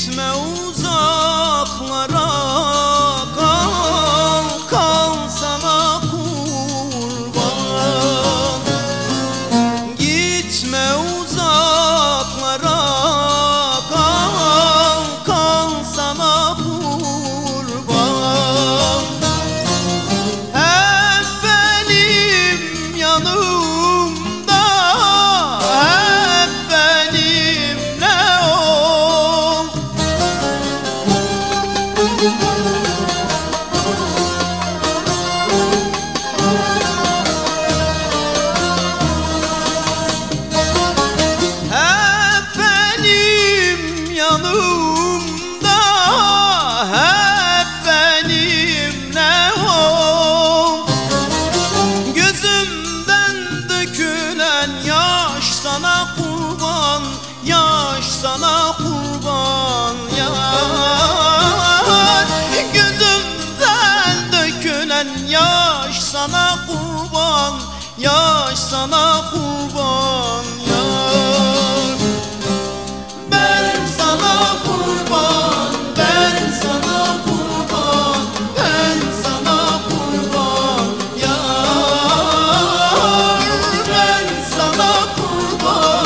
Smell. Sana kurban Yaş sana kurban yar. Ben sana kurban Ben sana kurban Ben sana kurban yar. Ben sana kurban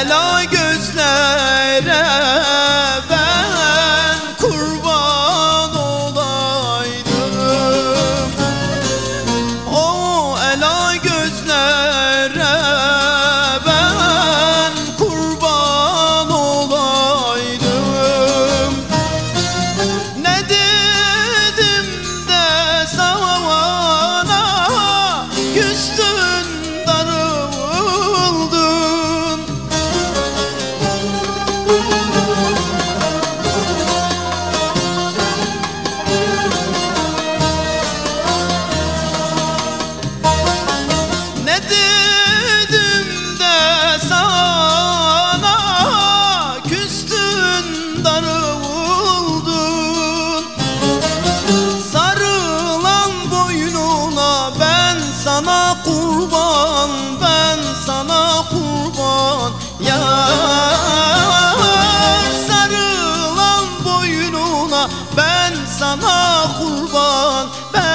ela gözlere ben kurban olaydım. O ela gözlere ben kurban olaydım. Ne dedim de sana küstün but